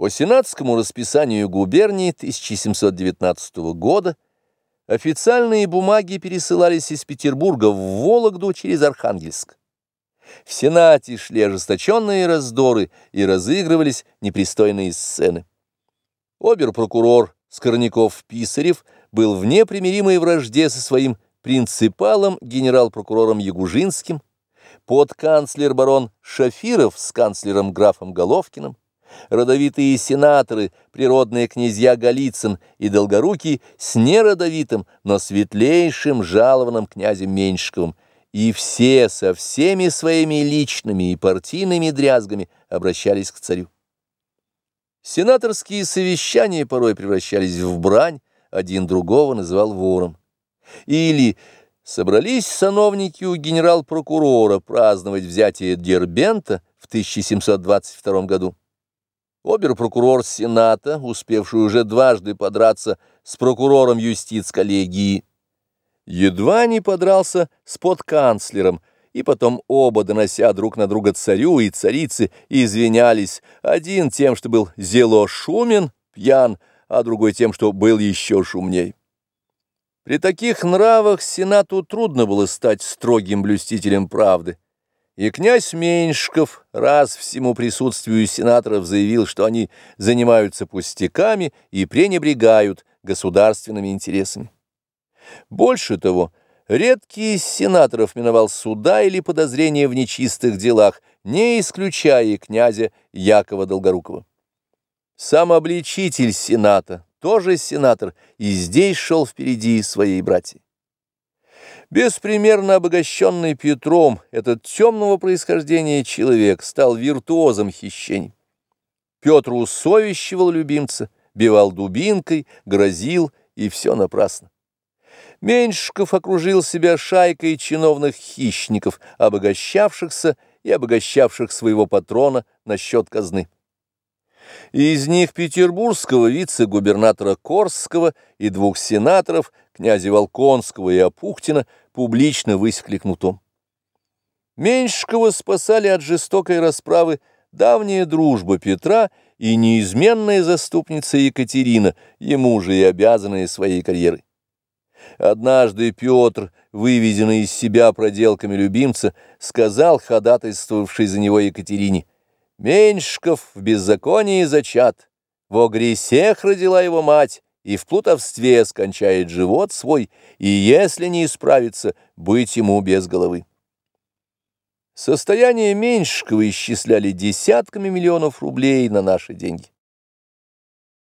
По сенатскому расписанию губернии 1719 года официальные бумаги пересылались из Петербурга в Вологду через Архангельск. В Сенате шли ожесточенные раздоры и разыгрывались непристойные сцены. Обер-прокурор Скорняков-Писарев был в непримиримой вражде со своим принципалом генерал-прокурором Ягужинским, подканцлер барон Шафиров с канцлером графом Головкиным, родовитые сенаторы, природные князья Голицын и Долгорукий с неродовитым, но светлейшим жалованным князем Меньшиковым, и все со всеми своими личными и партийными дрязгами обращались к царю. Сенаторские совещания порой превращались в брань, один другого называл вором. Или собрались сановники у генерал-прокурора праздновать взятие Дербента в 1722 году. Обер-прокурор Сената, успевший уже дважды подраться с прокурором юстиц-коллегии, едва не подрался с подканцлером, и потом оба, донося друг на друга царю и царице, извинялись, один тем, что был зело шумен, пьян, а другой тем, что был еще шумней. При таких нравах Сенату трудно было стать строгим блюстителем правды. И князь Меньшков раз всему присутствию сенаторов заявил, что они занимаются пустяками и пренебрегают государственными интересами. Больше того, редкий из сенаторов миновал суда или подозрения в нечистых делах, не исключая князя Якова Долгорукова. Сам обличитель сената, тоже сенатор, и здесь шел впереди своей братьи. Беспримерно обогащенный Петром, этот темного происхождения человек стал виртуозом хищений. Петр усовещивал любимца, бивал дубинкой, грозил, и все напрасно. Меньшиков окружил себя шайкой чиновных хищников, обогащавшихся и обогащавших своего патрона на счет казны. Из них петербургского вице-губернатора Корского и двух сенаторов, князя Волконского и Апухтина, публично высекли кнутом. Меньшикова спасали от жестокой расправы давняя дружба Петра и неизменная заступница Екатерина, ему же и обязанная своей карьерой. Однажды Петр, вывезенный из себя проделками любимца, сказал ходатайствовавший за него Екатерине, Меньшков в беззаконии зачат, во гресех родила его мать, и в плутовстве скончает живот свой, и если не исправится, быть ему без головы. Состояние Меньшкова исчисляли десятками миллионов рублей на наши деньги.